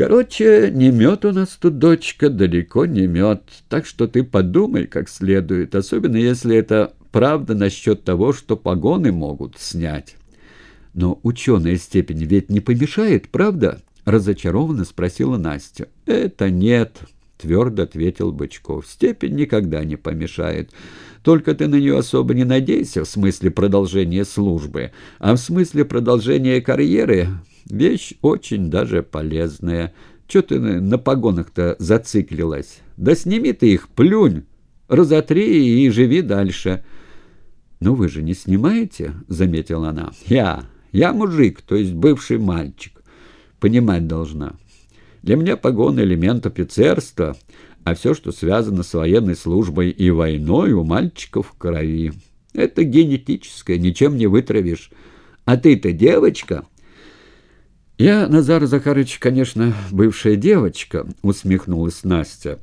Короче, не мед у нас тут, дочка, далеко не мед. Так что ты подумай как следует, особенно если это правда насчет того, что погоны могут снять. Но ученая степень ведь не помешает, правда? Разочарованно спросила Настя. Это нет, твердо ответил Бычков. Степень никогда не помешает. Только ты на нее особо не надейся в смысле продолжения службы, а в смысле продолжения карьеры вещь очень даже полезная. Че ты на погонах-то зациклилась? Да сними ты их, плюнь, разотри и живи дальше. «Ну вы же не снимаете?» — заметила она. «Я. Я мужик, то есть бывший мальчик. Понимать должна. Для меня погон — элемент офицерства, а все, что связано с военной службой и войной, у мальчиков в крови. Это генетическое, ничем не вытравишь. А ты-то девочка?» «Я, Назар Захарович, конечно, бывшая девочка», — усмехнулась Настя.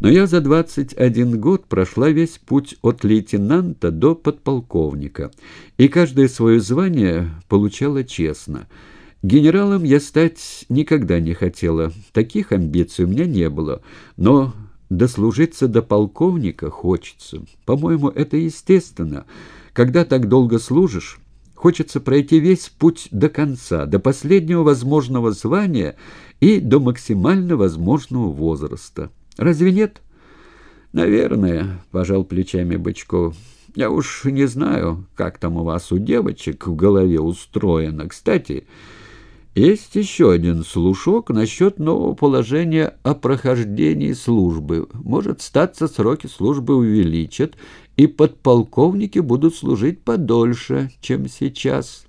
«Но я за двадцать один год прошла весь путь от лейтенанта до подполковника, и каждое свое звание получала честно». Генералом я стать никогда не хотела, таких амбиций у меня не было, но дослужиться до полковника хочется. По-моему, это естественно. Когда так долго служишь, хочется пройти весь путь до конца, до последнего возможного звания и до максимально возможного возраста. Разве нет? Наверное, пожал плечами Бычков. Я уж не знаю, как там у вас у девочек в голове устроено. Кстати, есть еще один слушок насчет нового положения о прохождении службы. Может, статься сроки службы увеличат, и подполковники будут служить подольше, чем сейчас.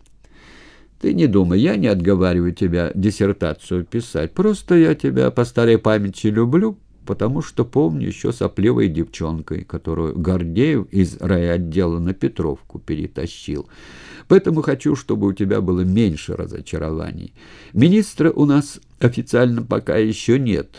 Ты не думай, я не отговариваю тебя диссертацию писать. Просто я тебя по старой памяти люблю, потому что помню еще сопливой девчонкой, которую Гордеев из райотдела на Петровку перетащил. Поэтому хочу, чтобы у тебя было меньше разочарований. Министра у нас официально пока еще нет,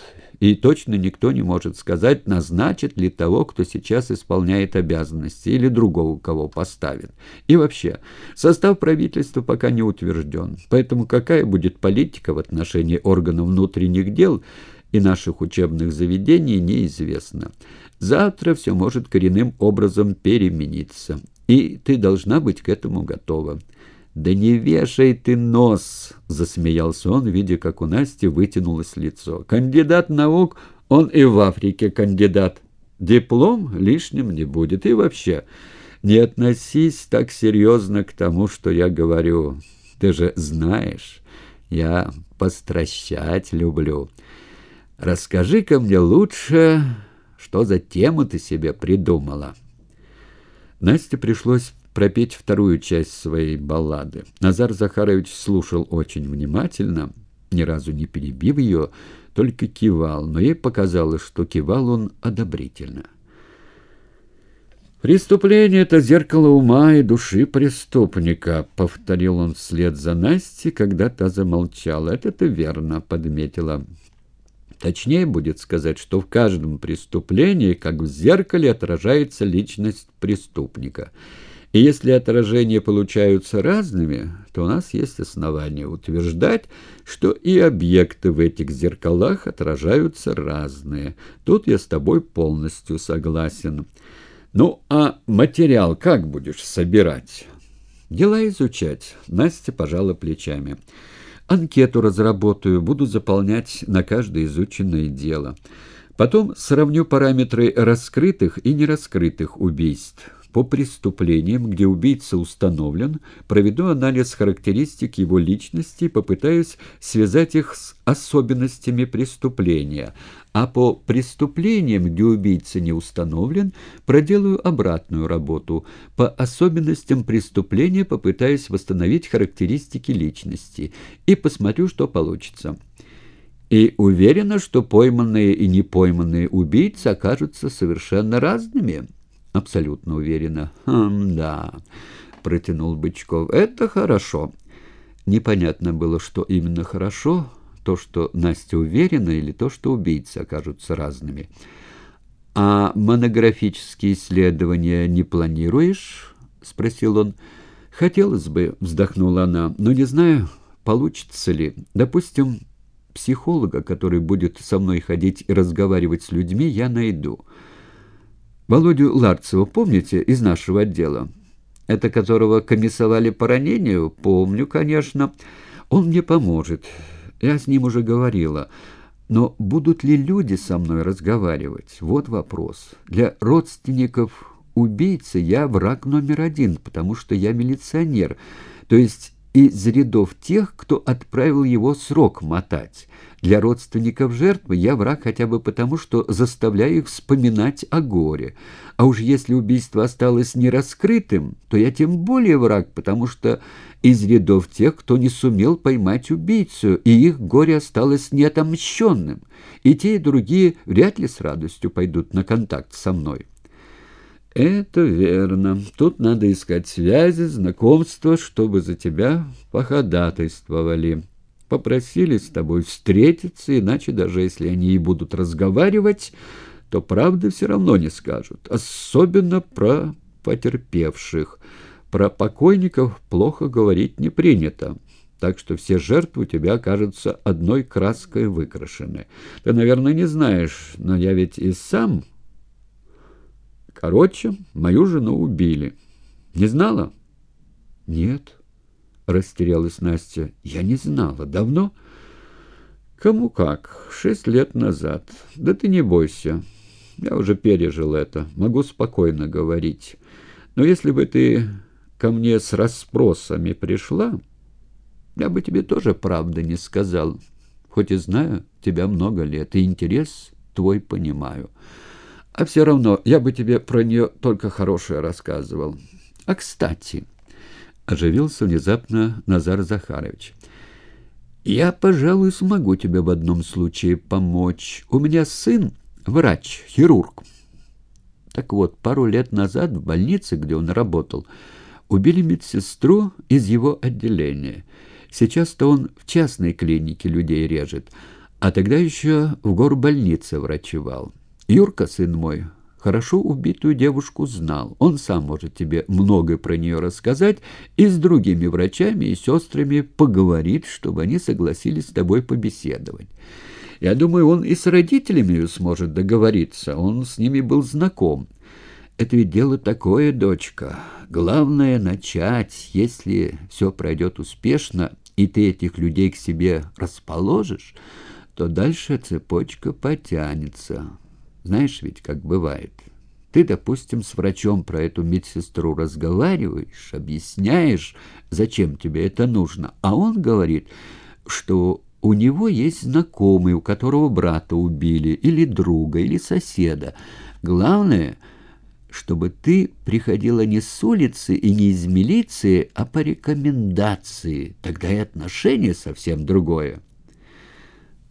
и точно никто не может сказать, назначит ли того, кто сейчас исполняет обязанности, или другого, кого поставит. И вообще, состав правительства пока не утвержден, поэтому какая будет политика в отношении органов внутренних дел – и наших учебных заведений неизвестно. Завтра все может коренным образом перемениться, и ты должна быть к этому готова. «Да не вешай ты нос!» — засмеялся он, видя, как у Насти вытянулось лицо. «Кандидат наук, он и в Африке кандидат. Диплом лишним не будет. И вообще, не относись так серьезно к тому, что я говорю. Ты же знаешь, я постращать люблю». Расскажи-ка мне лучше, что за тему ты себе придумала. Насте пришлось пропеть вторую часть своей баллады. Назар Захарович слушал очень внимательно, ни разу не перебив ее, только кивал, но ей показалось, что кивал он одобрительно. «Преступление — это зеркало ума и души преступника», — повторил он вслед за Настей, когда та замолчала. «Это ты верно подметила. Точнее будет сказать, что в каждом преступлении, как в зеркале, отражается личность преступника. И если отражения получаются разными, то у нас есть основания утверждать, что и объекты в этих зеркалах отражаются разные. Тут я с тобой полностью согласен. Ну, а материал как будешь собирать? Дела изучать. Настя пожала плечами. Анкету разработаю, буду заполнять на каждое изученное дело. Потом сравню параметры раскрытых и нераскрытых убийств. По преступлениям, где убийца установлен, проведу анализ характеристик его личности и попытаюсь связать их с особенностями преступления, а по преступлениям, где убийца не установлен, проделаю обратную работу. По особенностям преступления попытаюсь восстановить характеристики личности и посмотрю, что получится. И уверена, что пойманные и непойманные убийцы окажутся совершенно разными. Абсолютно уверена. «Хм, да», — протянул Бычков, — «это хорошо». Непонятно было, что именно хорошо, то, что Настя уверена, или то, что убийцы окажутся разными. «А монографические исследования не планируешь?» — спросил он. «Хотелось бы», — вздохнула она, — «но не знаю, получится ли. Допустим, психолога, который будет со мной ходить и разговаривать с людьми, я найду. Володю Ларцева помните из нашего отдела? Это которого комиссовали по ранению? Помню, конечно. Он мне поможет. Я с ним уже говорила. Но будут ли люди со мной разговаривать? Вот вопрос. Для родственников убийцы я враг номер один, потому что я милиционер. То есть из рядов тех, кто отправил его срок мотать. Для родственников жертвы я враг хотя бы потому, что заставляю их вспоминать о горе. А уж если убийство осталось нераскрытым, то я тем более враг, потому что из рядов тех, кто не сумел поймать убийцу, и их горе осталось неотомщенным. И те, и другие вряд ли с радостью пойдут на контакт со мной. «Это верно. Тут надо искать связи, знакомства, чтобы за тебя походатайствовали. Попросили с тобой встретиться, иначе даже если они и будут разговаривать, то правды все равно не скажут, особенно про потерпевших. Про покойников плохо говорить не принято» так что все жертвы у тебя окажутся одной краской выкрашены. Ты, наверное, не знаешь, но я ведь и сам Короче, мою жену убили. Не знала? Нет, растерялась Настя. Я не знала. Давно? Кому как. Шесть лет назад. Да ты не бойся. Я уже пережил это. Могу спокойно говорить. Но если бы ты ко мне с расспросами пришла, я бы тебе тоже правды не сказал. Хоть и знаю тебя много лет, и интерес твой понимаю. А все равно я бы тебе про нее только хорошее рассказывал. А кстати, оживился внезапно Назар Захарович. Я, пожалуй, смогу тебе в одном случае помочь. У меня сын врач, хирург. Так вот, пару лет назад в больнице, где он работал, убили медсестру из его отделения. Сейчас-то он в частной клинике людей режет, а тогда еще в горбольнице врачевал. Юрка, сын мой, хорошо убитую девушку знал. Он сам может тебе много про нее рассказать и с другими врачами и сестрами поговорит, чтобы они согласились с тобой побеседовать. Я думаю, он и с родителями сможет договориться. Он с ними был знаком. Это ведь дело такое, дочка. Главное — начать. Если все пройдет успешно, и ты этих людей к себе расположишь, то дальше цепочка потянется». Знаешь ведь, как бывает. Ты, допустим, с врачом про эту медсестру разговариваешь, объясняешь, зачем тебе это нужно, а он говорит, что у него есть знакомый, у которого брата убили, или друга, или соседа. Главное, чтобы ты приходила не с улицы и не из милиции, а по рекомендации. Тогда и отношение совсем другое.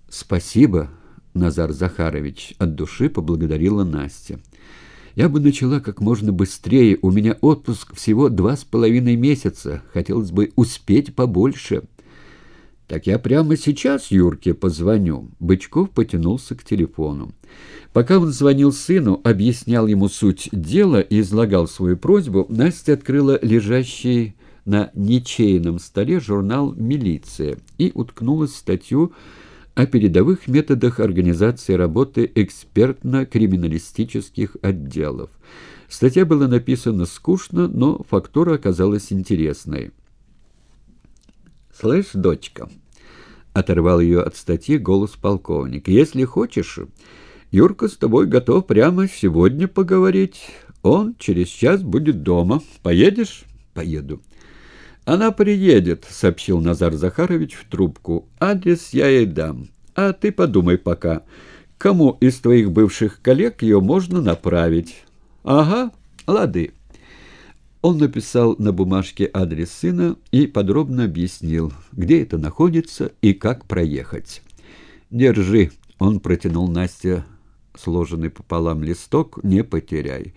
«Спасибо», Назар Захарович от души поблагодарила Настя. «Я бы начала как можно быстрее. У меня отпуск всего два с половиной месяца. Хотелось бы успеть побольше». «Так я прямо сейчас Юрке позвоню». Бычков потянулся к телефону. Пока он звонил сыну, объяснял ему суть дела и излагал свою просьбу, Настя открыла лежащий на ничейном столе журнал «Милиция» и уткнулась в статью о передовых методах организации работы экспертно-криминалистических отделов. Статья была написана скучно, но фактура оказалась интересной. «Слышь, дочка», — оторвал ее от статьи голос полковника, — «если хочешь, Юрка с тобой готов прямо сегодня поговорить. Он через час будет дома. Поедешь?» «Поеду». «Она приедет», — сообщил Назар Захарович в трубку. «Адрес я ей дам. А ты подумай пока, кому из твоих бывших коллег ее можно направить?» «Ага, лады». Он написал на бумажке адрес сына и подробно объяснил, где это находится и как проехать. «Держи», — он протянул Насте сложенный пополам листок, «не потеряй».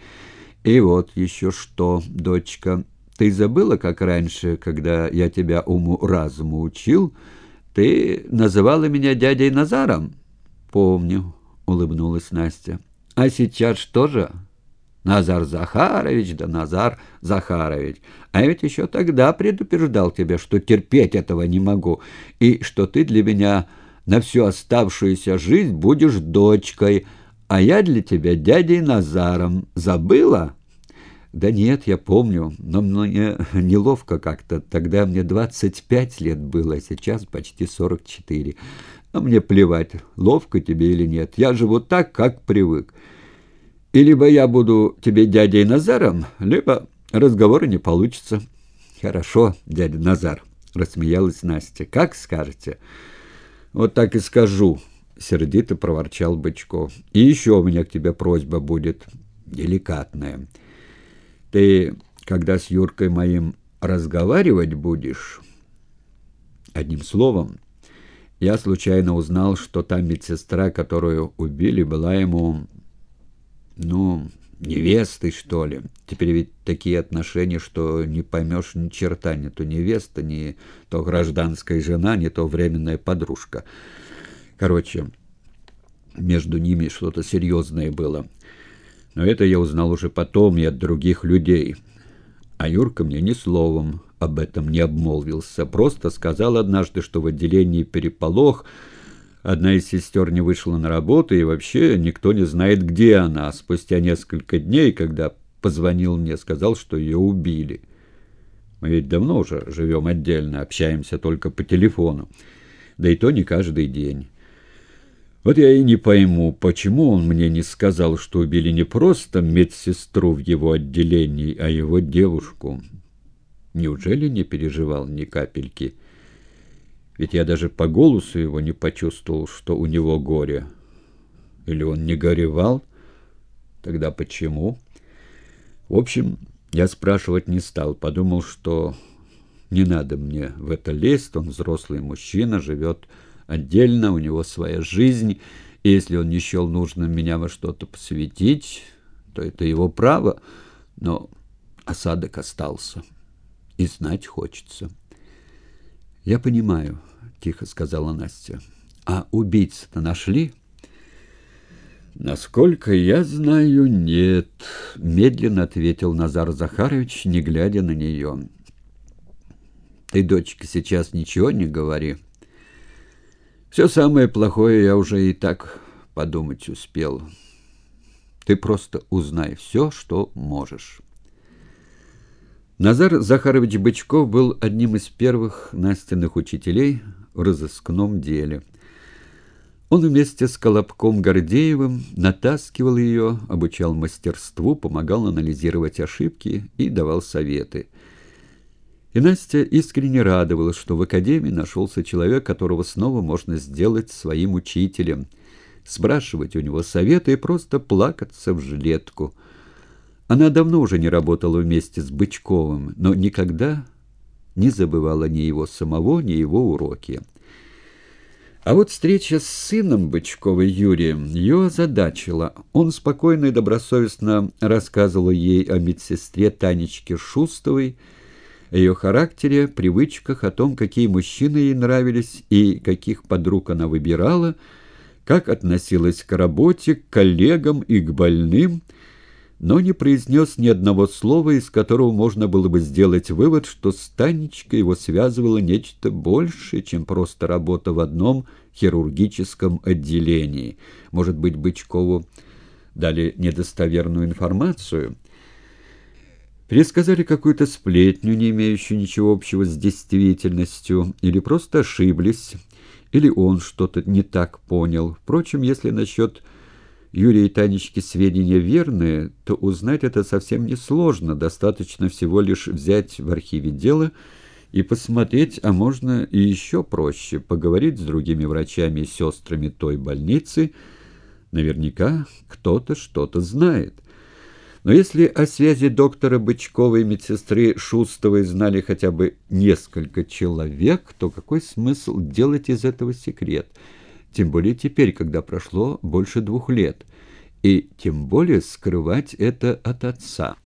«И вот еще что, дочка». Ты забыла, как раньше, когда я тебя уму-разуму учил, ты называла меня дядей Назаром? Помню, улыбнулась Настя. А сейчас что же? Назар Захарович да Назар Захарович. А ведь еще тогда предупреждал тебя, что терпеть этого не могу, и что ты для меня на всю оставшуюся жизнь будешь дочкой, а я для тебя дядей Назаром. Забыла?» «Да нет, я помню, но мне неловко как-то. Тогда мне 25 лет было, а сейчас почти 44. А мне плевать, ловко тебе или нет. Я живу так, как привык. И либо я буду тебе дядей Назаром, либо разговора не получится». «Хорошо, дядя Назар», — рассмеялась Настя. «Как скажете?» «Вот так и скажу», — сердито проворчал Бычков. «И еще у меня к тебе просьба будет деликатная». Ты, когда с Юркой моим разговаривать будешь... Одним словом, я случайно узнал, что та медсестра, которую убили, была ему, ну, невестой, что ли. Теперь ведь такие отношения, что не поймешь ни черта, ни то невеста, ни то гражданская жена, ни то временная подружка. Короче, между ними что-то серьезное было. Но это я узнал уже потом и от других людей. А Юрка мне ни словом об этом не обмолвился. Просто сказал однажды, что в отделении переполох, одна из сестер не вышла на работу, и вообще никто не знает, где она. Спустя несколько дней, когда позвонил мне, сказал, что ее убили. Мы ведь давно уже живем отдельно, общаемся только по телефону. Да и то не каждый день. Вот я и не пойму, почему он мне не сказал, что убили не просто медсестру в его отделении, а его девушку. Неужели не переживал ни капельки? Ведь я даже по голосу его не почувствовал, что у него горе. Или он не горевал? Тогда почему? В общем, я спрашивать не стал, подумал, что не надо мне в это лезть, он взрослый мужчина, живет отдельно, у него своя жизнь, и если он не счел нужным меня во что-то посвятить, то это его право, но осадок остался, и знать хочется. «Я понимаю», — тихо сказала Настя. «А убийц-то нашли?» «Насколько я знаю, нет», — медленно ответил Назар Захарович, не глядя на нее. «Ты, дочка, сейчас ничего не говори». Все самое плохое я уже и так подумать успел. Ты просто узнай все, что можешь. Назар Захарович Бычков был одним из первых Настиных учителей в разыскном деле. Он вместе с Колобком Гордеевым натаскивал ее, обучал мастерству, помогал анализировать ошибки и давал советы – и Настя искренне радовалась, что в академии нашелся человек, которого снова можно сделать своим учителем, спрашивать у него советы и просто плакаться в жилетку. Она давно уже не работала вместе с Бычковым, но никогда не забывала ни его самого, ни его уроки. А вот встреча с сыном Бычкова Юрием ее озадачила. Он спокойно и добросовестно рассказывал ей о медсестре Танечке Шустовой, ее характере, привычках, о том, какие мужчины ей нравились и каких подруг она выбирала, как относилась к работе, к коллегам и к больным, но не произнес ни одного слова, из которого можно было бы сделать вывод, что с Танечкой его связывало нечто большее, чем просто работа в одном хирургическом отделении. Может быть, Бычкову дали недостоверную информацию – Пересказали какую-то сплетню, не имеющую ничего общего с действительностью, или просто ошиблись, или он что-то не так понял. Впрочем, если насчет Юрия и Танечки сведения верные, то узнать это совсем несложно, достаточно всего лишь взять в архиве дело и посмотреть, а можно и еще проще, поговорить с другими врачами и сестрами той больницы. Наверняка кто-то что-то знает. Но если о связи доктора Бычкова и медсестры Шустовой знали хотя бы несколько человек, то какой смысл делать из этого секрет? Тем более теперь, когда прошло больше двух лет. И тем более скрывать это от отца.